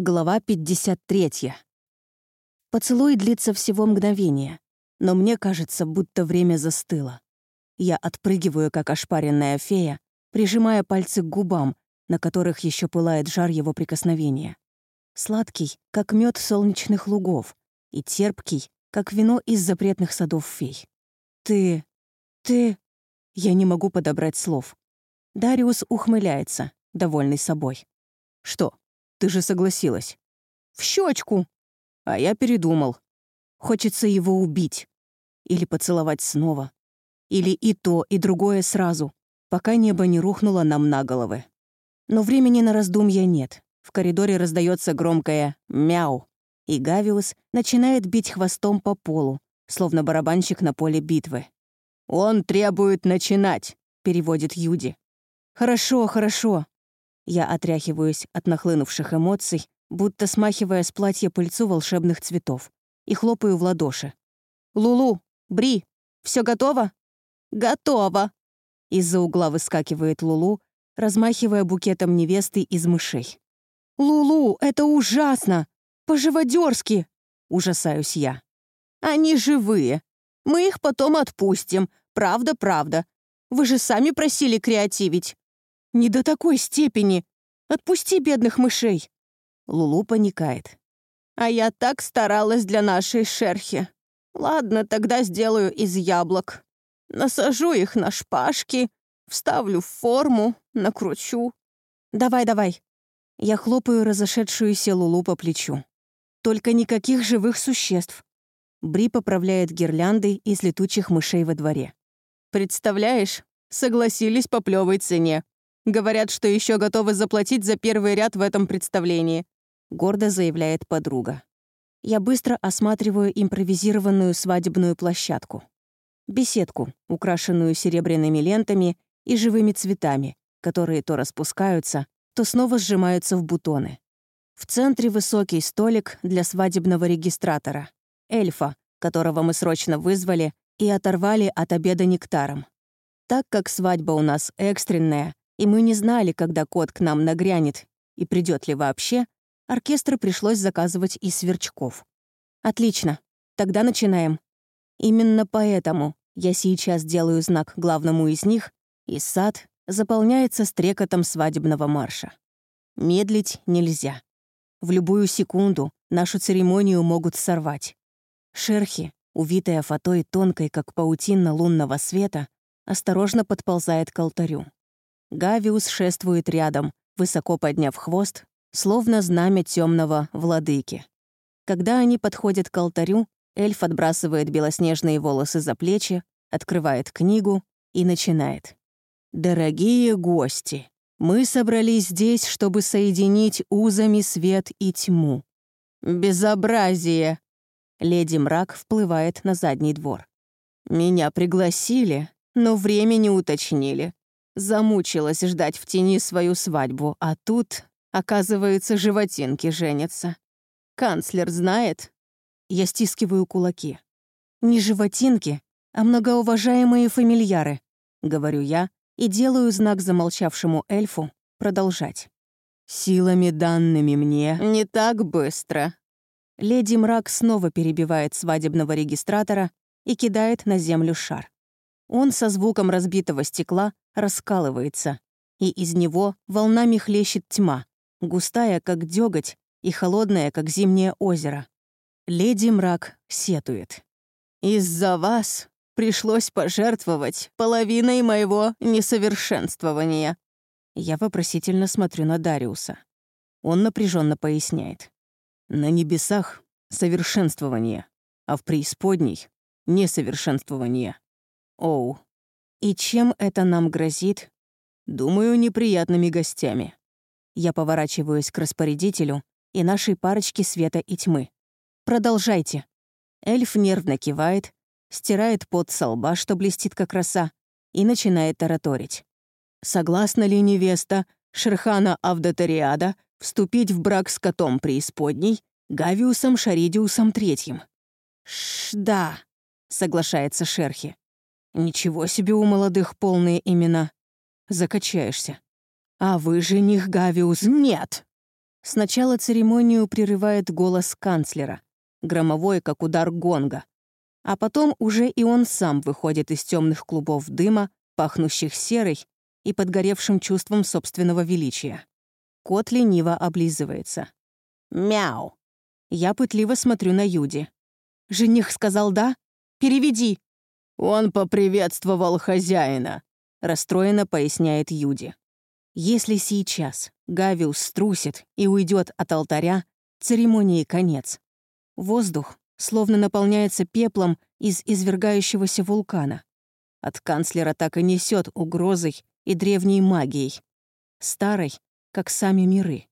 Глава 53. Поцелуй длится всего мгновение, но мне кажется, будто время застыло. Я отпрыгиваю, как ошпаренная фея, прижимая пальцы к губам, на которых еще пылает жар его прикосновения. Сладкий, как мед солнечных лугов, и терпкий, как вино из запретных садов фей. «Ты... ты...» Я не могу подобрать слов. Дариус ухмыляется, довольный собой. «Что, ты же согласилась. В щечку. А я передумал. Хочется его убить. Или поцеловать снова. Или и то, и другое сразу, пока небо не рухнуло нам на головы. Но времени на раздумья нет. В коридоре раздается громкое «мяу», и Гавиус начинает бить хвостом по полу, словно барабанщик на поле битвы. «Он требует начинать», — переводит Юди. «Хорошо, хорошо», я отряхиваюсь от нахлынувших эмоций, будто смахивая с платья пыльцу волшебных цветов, и хлопаю в ладоши. «Лулу! Бри! все готово?» «Готово!» Из-за угла выскакивает Лулу, размахивая букетом невесты из мышей. «Лулу, это ужасно! По-живодерски!» — ужасаюсь я. «Они живые. Мы их потом отпустим. Правда, правда. Вы же сами просили креативить. Не до такой степени. Отпусти бедных мышей. Лулу паникает. А я так старалась для нашей шерхи. Ладно, тогда сделаю из яблок. Насажу их на шпажки, вставлю в форму, накручу. Давай, давай. Я хлопаю разошедшуюся Лулу по плечу. Только никаких живых существ. Бри поправляет гирлянды из летучих мышей во дворе. Представляешь, согласились по плевой цене. Говорят, что еще готовы заплатить за первый ряд в этом представлении», — гордо заявляет подруга. Я быстро осматриваю импровизированную свадебную площадку. Беседку, украшенную серебряными лентами и живыми цветами, которые то распускаются, то снова сжимаются в бутоны. В центре высокий столик для свадебного регистратора, эльфа, которого мы срочно вызвали и оторвали от обеда нектаром. Так как свадьба у нас экстренная, и мы не знали, когда кот к нам нагрянет и придет ли вообще, оркестр пришлось заказывать из сверчков. Отлично, тогда начинаем. Именно поэтому я сейчас делаю знак главному из них, и сад заполняется стрекотом свадебного марша. Медлить нельзя. В любую секунду нашу церемонию могут сорвать. Шерхи, увитая фатой тонкой, как паутина лунного света, осторожно подползает к алтарю. Гавиус шествует рядом, высоко подняв хвост, словно знамя темного владыки. Когда они подходят к алтарю, эльф отбрасывает белоснежные волосы за плечи, открывает книгу и начинает. «Дорогие гости, мы собрались здесь, чтобы соединить узами свет и тьму». «Безобразие!» Леди Мрак вплывает на задний двор. «Меня пригласили, но время не уточнили. Замучилась ждать в тени свою свадьбу, а тут, оказывается, животинки женятся. Канцлер знает? Я стискиваю кулаки. Не животинки, а многоуважаемые фамильяры, говорю я и делаю знак замолчавшему эльфу продолжать. Силами данными мне не так быстро. Леди Мрак снова перебивает свадебного регистратора и кидает на землю шар. Он со звуком разбитого стекла раскалывается, и из него волнами хлещет тьма, густая, как дёготь, и холодная, как зимнее озеро. Леди Мрак сетует. «Из-за вас пришлось пожертвовать половиной моего несовершенствования». Я вопросительно смотрю на Дариуса. Он напряженно поясняет. «На небесах — совершенствование, а в преисподней — несовершенствование. Оу. И чем это нам грозит? Думаю, неприятными гостями. Я поворачиваюсь к распорядителю и нашей парочке света и тьмы. Продолжайте. Эльф нервно кивает, стирает пот со лба, что блестит как роса, и начинает тараторить. Согласна ли невеста Шерхана Авдотариада вступить в брак с котом преисподней, Гавиусом Шаридиусом Третьим? «Ш, да», — соглашается Шерхи. Ничего себе у молодых полные имена. Закачаешься. А вы жених Гавиус? Нет! Сначала церемонию прерывает голос канцлера, громовой, как удар гонга. А потом уже и он сам выходит из темных клубов дыма, пахнущих серой и подгоревшим чувством собственного величия. Кот лениво облизывается. «Мяу!» Я пытливо смотрю на Юди. «Жених сказал да? Переведи!» «Он поприветствовал хозяина», — расстроенно поясняет Юди. Если сейчас Гавиус струсит и уйдет от алтаря, церемонии конец. Воздух словно наполняется пеплом из извергающегося вулкана. От канцлера так и несет угрозой и древней магией. Старой, как сами миры.